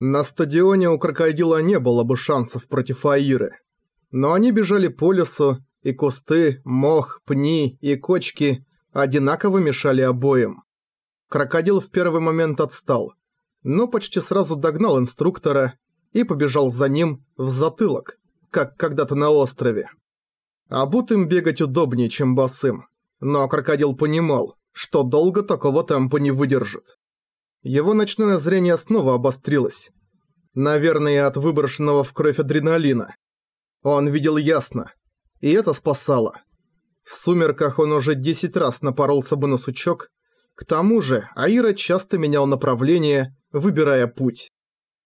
На стадионе у крокодила не было бы шансов против Аиры. Но они бежали по лесу, и кусты, мох, пни и кочки одинаково мешали обоим. Крокодил в первый момент отстал, но почти сразу догнал инструктора и побежал за ним в затылок, как когда-то на острове. Обутым бегать удобнее, чем босым, но крокодил понимал, что долго такого темпа не выдержит. Его ночное зрение снова обострилось. Наверное, от выброшенного в кровь адреналина. Он видел ясно, и это спасало. В сумерках он уже 10 раз напоролся бы на сучок, к тому же Аира часто менял направление, выбирая путь.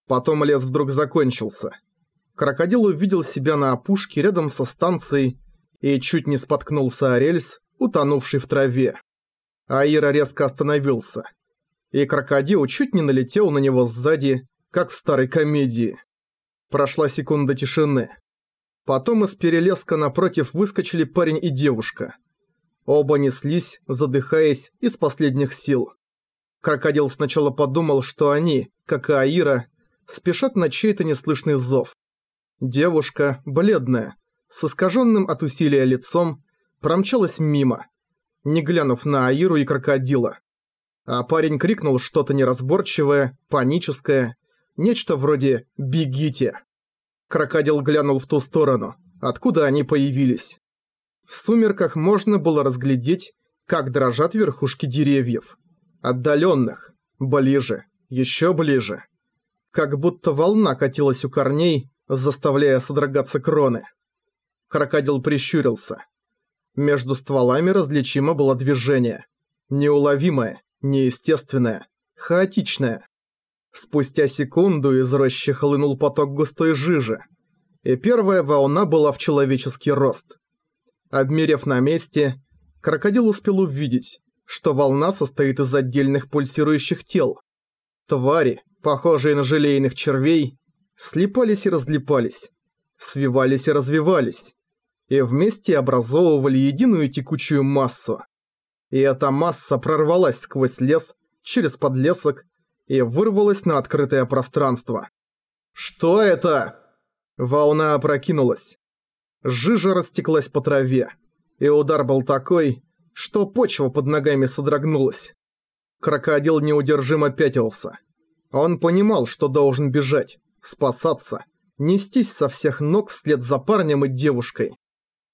Потом лес вдруг закончился. Крокодил увидел себя на опушке рядом со станцией и чуть не споткнулся о рельс, утонувший в траве. Аира резко остановился и крокодил чуть не налетел на него сзади, как в старой комедии. Прошла секунда тишины. Потом из перелеска напротив выскочили парень и девушка. Оба неслись, задыхаясь, из последних сил. Крокодил сначала подумал, что они, как и Аира, спешат на чей-то неслышный зов. Девушка, бледная, с искаженным от усилия лицом, промчалась мимо, не глянув на Аиру и крокодила а парень крикнул что-то неразборчивое, паническое, нечто вроде «Бегите!». Крокодил глянул в ту сторону, откуда они появились. В сумерках можно было разглядеть, как дрожат верхушки деревьев. Отдаленных, ближе, еще ближе. Как будто волна катилась у корней, заставляя содрогаться кроны. Крокодил прищурился. Между стволами различимо было движение. Неуловимое, неестественное, хаотичное. Спустя секунду из рощи хлынул поток густой жижи, и первая волна была в человеческий рост. Обмерев на месте, крокодил успел увидеть, что волна состоит из отдельных пульсирующих тел. Твари, похожие на желейных червей, слипались и разлипались, свивались и развивались, и вместе образовывали единую текучую массу и эта масса прорвалась сквозь лес, через подлесок и вырвалась на открытое пространство. «Что это?» Волна опрокинулась. Жижа растеклась по траве, и удар был такой, что почва под ногами содрогнулась. Крокодил неудержимо пятился. Он понимал, что должен бежать, спасаться, нестись со всех ног вслед за парнем и девушкой.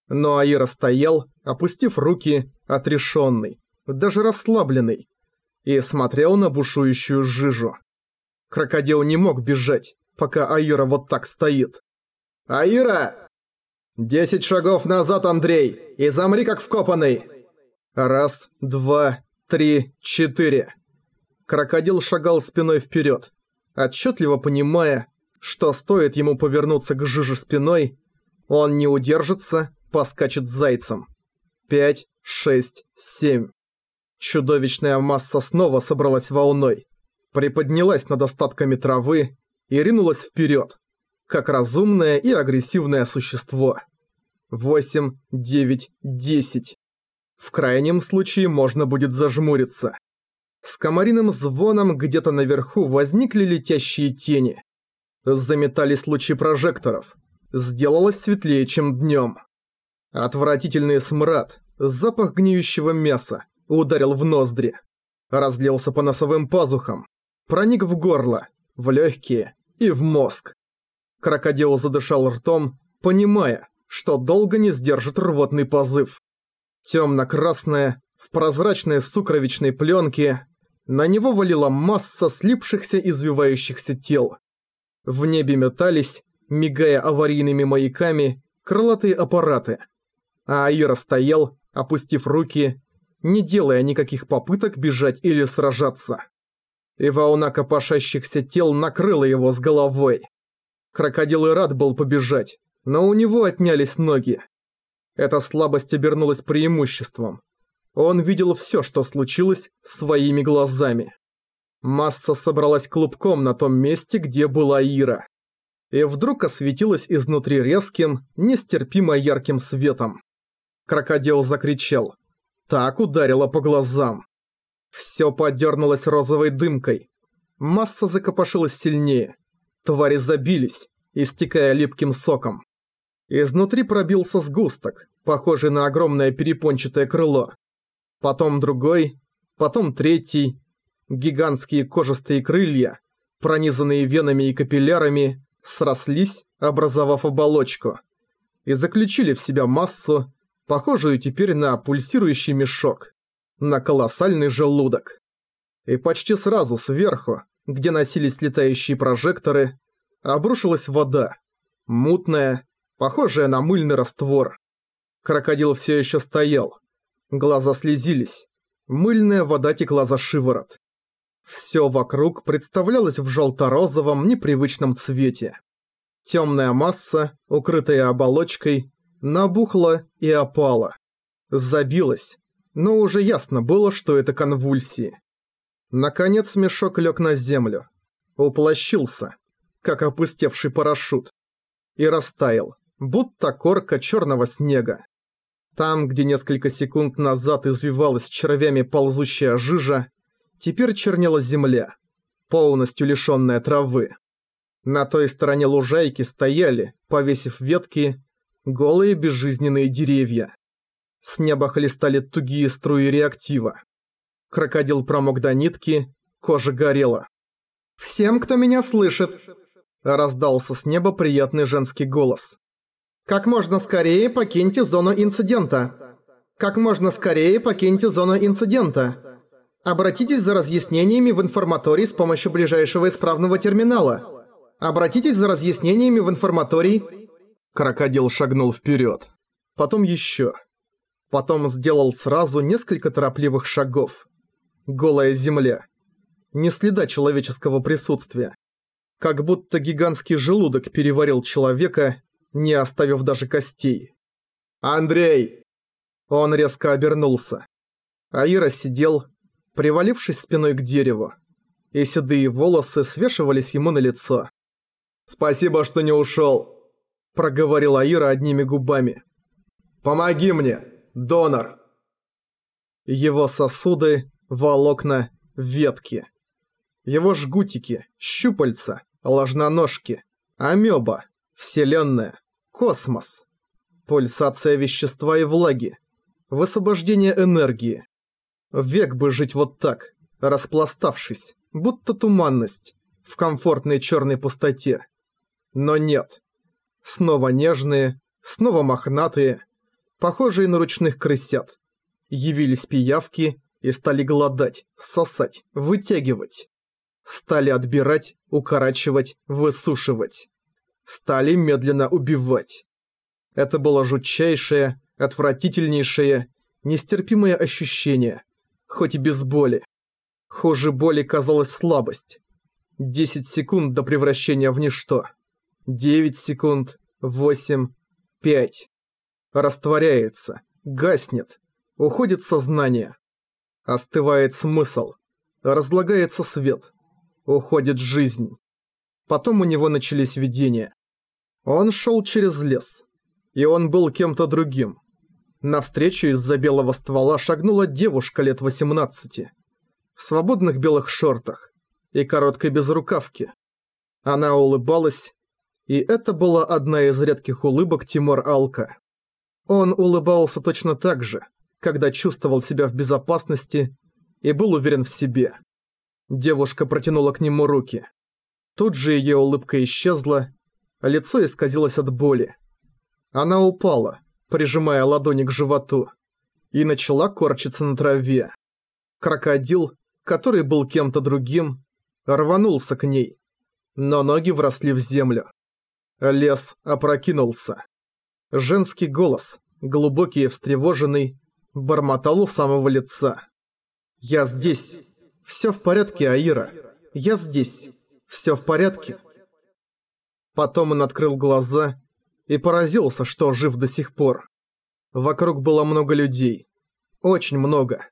Но Аира стоял, опустив руки, отрешенный, даже расслабленный, и смотрел на бушующую жижу. Крокодил не мог бежать, пока Аира вот так стоит. «Аира!» «Десять шагов назад, Андрей, и замри как вкопанный!» Раз, два, три, четыре. Крокодил шагал спиной вперед, отчетливо понимая, что стоит ему повернуться к жиже спиной, он не удержится поскачет зайцем. Пять, шесть, семь. Чудовищная масса снова собралась волной, приподнялась над остатками травы и ринулась вперед, как разумное и агрессивное существо. Восемь, девять, десять. В крайнем случае можно будет зажмуриться. С комариным звоном где-то наверху возникли летящие тени. Заметались лучи прожекторов. Сделалось светлее, чем днем. Отвратительный смрад, запах гниющего мяса, ударил в ноздри. Разлился по носовым пазухам, проник в горло, в легкие и в мозг. Крокодил задышал ртом, понимая, что долго не сдержит рвотный позыв. Темно-красная, в прозрачной сукровичной пленке, на него валила масса слипшихся извивающихся тел. В небе метались, мигая аварийными маяками, крылатые аппараты – а Аира стоял, опустив руки, не делая никаких попыток бежать или сражаться. И волна копошащихся тел накрыла его с головой. Крокодил и рад был побежать, но у него отнялись ноги. Эта слабость обернулась преимуществом. Он видел все, что случилось, своими глазами. Масса собралась клубком на том месте, где была Ира. И вдруг осветилась изнутри резким, нестерпимо ярким светом. Крокодил закричал. Так ударило по глазам. Всё подёрнулось розовой дымкой. Масса закопошилась сильнее, Твари забились, истекая липким соком. Изнутри пробился сгусток, похожий на огромное перепончатое крыло. Потом другой, потом третий. Гигантские кожистые крылья, пронизанные венами и капиллярами, срослись, образовав оболочку, и заключили в себя массу, похожую теперь на пульсирующий мешок, на колоссальный желудок. И почти сразу сверху, где носились летающие прожекторы, обрушилась вода, мутная, похожая на мыльный раствор. Крокодил все еще стоял. Глаза слезились. Мыльная вода текла за шиворот. Все вокруг представлялось в желто-розовом непривычном цвете. Темная масса, укрытая оболочкой, набухла и опала. Забилась, но уже ясно было, что это конвульсии. Наконец мешок лег на землю. Уплощился, как опустевший парашют. И растаял, будто корка черного снега. Там, где несколько секунд назад извивалась червями ползущая жижа, теперь чернела земля, полностью лишенная травы. На той стороне лужайки стояли, повесив ветки, голые безжизненные деревья. С неба хлестали тугие струи реактива. Крокодил промок до нитки, кожа горела. «Всем, кто меня слышит!» Раздался с неба приятный женский голос. «Как можно скорее покиньте зону инцидента! Как можно скорее покиньте зону инцидента! Обратитесь за разъяснениями в информаторий с помощью ближайшего исправного терминала!» Обратитесь за разъяснениями в информаторий». Крокодил шагнул вперед. Потом еще. Потом сделал сразу несколько торопливых шагов. Голая земля. Ни следа человеческого присутствия. Как будто гигантский желудок переварил человека, не оставив даже костей. «Андрей!» Он резко обернулся. Аира сидел, привалившись спиной к дереву, и седые волосы свешивались ему на лицо. «Спасибо, что не ушел», – проговорила Ира одними губами. «Помоги мне, донор!» Его сосуды, волокна, ветки. Его жгутики, щупальца, ложноножки, амеба, вселенная, космос. Пульсация вещества и влаги. Высвобождение энергии. Век бы жить вот так, распластавшись, будто туманность, в комфортной черной пустоте. Но нет. Снова нежные, снова мохнатые, похожие на ручных крысят. Явились пиявки и стали голодать, сосать, вытягивать. Стали отбирать, укорачивать, высушивать. Стали медленно убивать. Это было жутчайшее, отвратительнейшее, нестерпимое ощущение, хоть и без боли. Хуже боли казалась слабость. 10 секунд до превращения в ничто. 9 секунд, 8, 5. Растворяется, гаснет, уходит сознание. Остывает смысл, разлагается свет, уходит жизнь. Потом у него начались видения. Он шел через лес, и он был кем-то другим. Навстречу из-за белого ствола шагнула девушка лет 18, в свободных белых шортах и короткой безрукавке. Она улыбалась, и это была одна из редких улыбок Тимур Алка. Он улыбался точно так же, когда чувствовал себя в безопасности и был уверен в себе. Девушка протянула к нему руки. Тут же ее улыбка исчезла, а лицо исказилось от боли. Она упала, прижимая ладони к животу, и начала корчиться на траве. Крокодил, который был кем-то другим, рванулся к ней, но ноги вросли в землю. Лес опрокинулся. Женский голос, глубокий и встревоженный, бормотал у самого лица. «Я здесь. Всё в порядке, Аира. Я здесь. Всё в порядке». Потом он открыл глаза и поразился, что жив до сих пор. Вокруг было много людей. Очень много.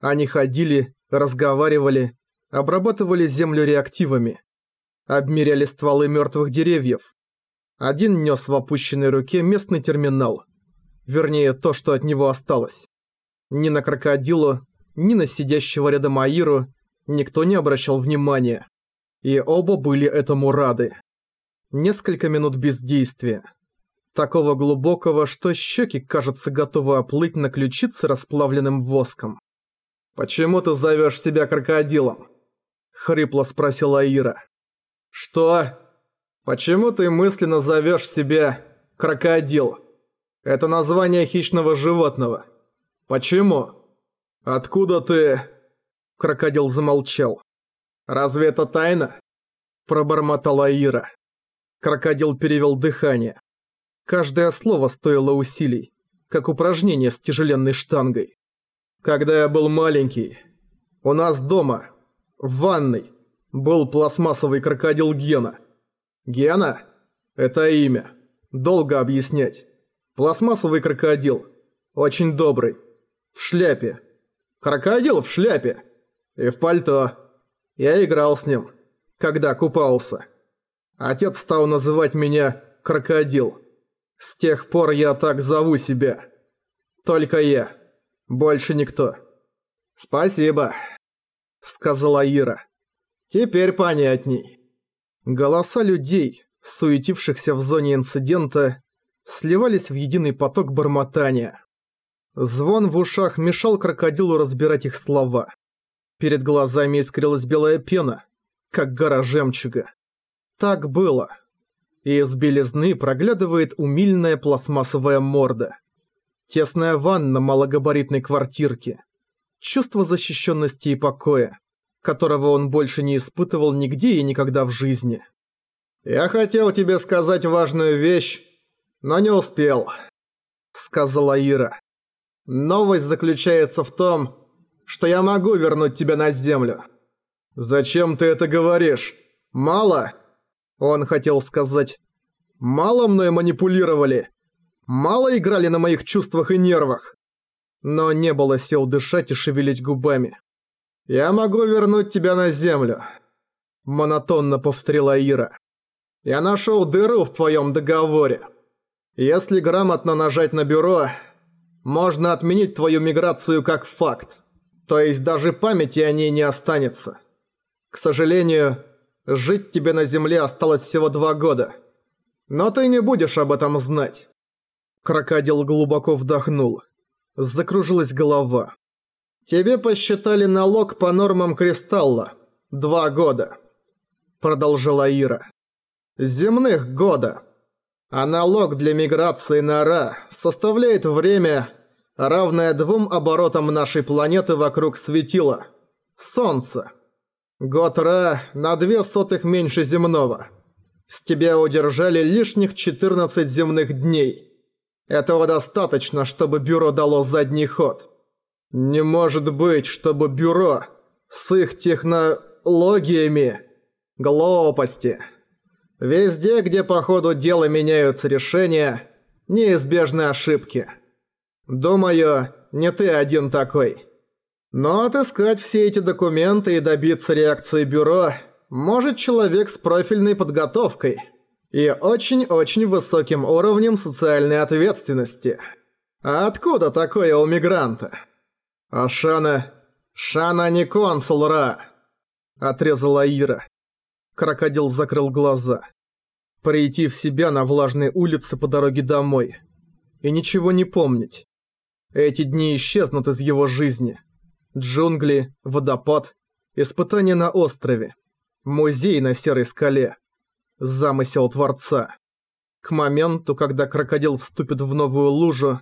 Они ходили, разговаривали, обрабатывали землю реактивами. Обмеряли стволы мёртвых деревьев, один нес в опущенной руке местный терминал. Вернее, то, что от него осталось. Ни на крокодилу, ни на сидящего рядом Аиру никто не обращал внимания. И оба были этому рады. Несколько минут бездействия. Такого глубокого, что щеки, кажется, готовы оплыть на ключице расплавленным воском. «Почему ты зовешь себя крокодилом?» — хрипло спросила Ира. «Что? Почему ты мысленно зовешь себя крокодил? Это название хищного животного. Почему? Откуда ты...» Крокодил замолчал. «Разве это тайна?» Пробормотала Ира. Крокодил перевел дыхание. Каждое слово стоило усилий, как упражнение с тяжеленной штангой. Когда я был маленький, у нас дома, в ванной, был пластмассовый крокодил Гена. Гена? Это имя. Долго объяснять. Пластмассовый крокодил. Очень добрый. В шляпе. Крокодил в шляпе. И в пальто. Я играл с ним, когда купался. Отец стал называть меня «крокодил». С тех пор я так зову себя. Только я. Больше никто. «Спасибо», — сказала Ира. «Теперь понятней». Голоса людей, суетившихся в зоне инцидента, сливались в единый поток бормотания. Звон в ушах мешал крокодилу разбирать их слова. Перед глазами искрилась белая пена, как гора жемчуга. Так было. И из белизны проглядывает умильная пластмассовая морда. Тесная ванна малогабаритной квартирки. Чувство защищенности и покоя, которого он больше не испытывал нигде и никогда в жизни. «Я хотел тебе сказать важную вещь, но не успел», — сказала Ира. «Новость заключается в том, что я могу вернуть тебя на землю». «Зачем ты это говоришь? Мало?» Он хотел сказать «Мало мной манипулировали? Мало играли на моих чувствах и нервах?» Но не было сил дышать и шевелить губами. «Я могу вернуть тебя на землю», — монотонно повторила Ира. «Я нашел дыру в твоем договоре. Если грамотно нажать на бюро, можно отменить твою миграцию как факт. То есть даже памяти о ней не останется. К сожалению, жить тебе на земле осталось всего два года. Но ты не будешь об этом знать». Крокодил глубоко вдохнул. Закружилась голова. «Тебе посчитали налог по нормам Кристалла. Два года», — продолжила Ира. «Земных года. А налог для миграции на Ра составляет время, равное двум оборотам нашей планеты вокруг светила. Солнца. Год Ра на две сотых меньше земного. С тебя удержали лишних 14 земных дней. Этого достаточно, чтобы бюро дало задний ход. Не может быть, чтобы бюро с их технологиями... Глупости. Везде, где по ходу дела меняются решения, неизбежны ошибки. Думаю, не ты один такой. Но отыскать все эти документы и добиться реакции бюро может человек с профильной подготовкой и очень-очень высоким уровнем социальной ответственности. А откуда такое у мигранта? А Шана... Шана не консул Ра, отрезала Ира. Крокодил закрыл глаза. Прийти в себя на влажной улице по дороге домой. И ничего не помнить. Эти дни исчезнут из его жизни. Джунгли, водопад, испытание на острове, музей на серой скале, замысел Творца. К моменту, когда крокодил вступит в новую лужу,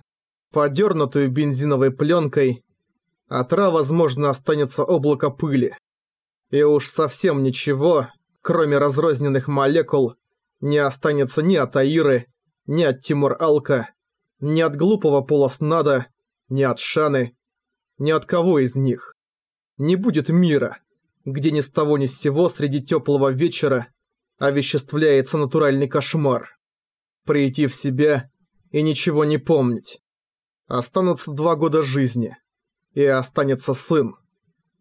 подернутую бензиновой пленкой, от Ра, возможно, останется облако пыли. И уж совсем ничего, кроме разрозненных молекул, не останется ни от Аиры, ни от Тимур Алка, ни от глупого полоснада, ни от Шаны, ни от кого из них. Не будет мира, где ни с того ни с сего среди теплого вечера овеществляется натуральный кошмар. Прийти в себя и ничего не помнить. Останутся два года жизни. И останется сын.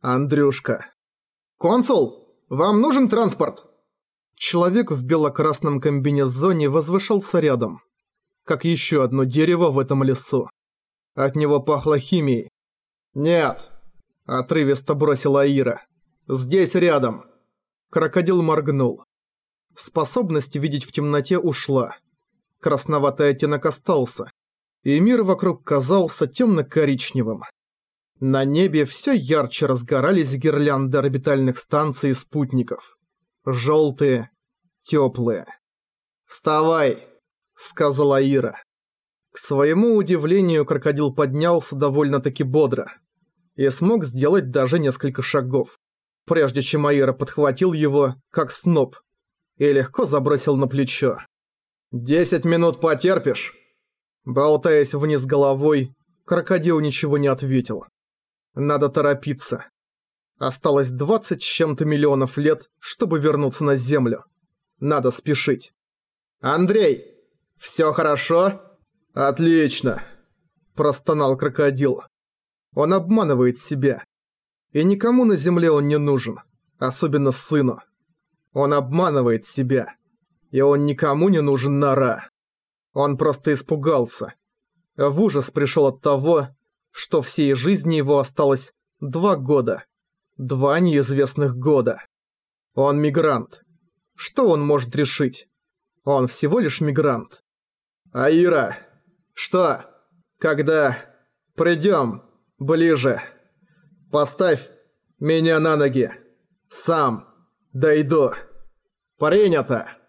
Андрюшка. «Консул, вам нужен транспорт?» Человек в бело-красном комбинезоне возвышался рядом, как еще одно дерево в этом лесу. От него пахло химией, «Нет!» – отрывисто бросила Ира. «Здесь рядом!» Крокодил моргнул. Способность видеть в темноте ушла. Красноватый оттенок остался, и мир вокруг казался темно-коричневым. На небе все ярче разгорались гирлянды орбитальных станций и спутников. Желтые, теплые. «Вставай!» — сказала Ира. К своему удивлению, крокодил поднялся довольно-таки бодро и смог сделать даже несколько шагов, прежде чем Аира подхватил его, как сноп, и легко забросил на плечо. «Десять минут потерпишь?» Болтаясь вниз головой, крокодил ничего не ответил. Надо торопиться. Осталось двадцать с чем-то миллионов лет, чтобы вернуться на Землю. Надо спешить. «Андрей, все хорошо?» «Отлично!» – простонал крокодил. Он обманывает себя. И никому на земле он не нужен, особенно сыну. Он обманывает себя. И он никому не нужен нора. Он просто испугался. В ужас пришел от того, что всей жизни его осталось два года. Два неизвестных года. Он мигрант. Что он может решить? Он всего лишь мигрант. «Аира, что? Когда? Придем ближе. Поставь меня на ноги. Сам. Дойду. Принято.